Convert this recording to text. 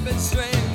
puppet strings.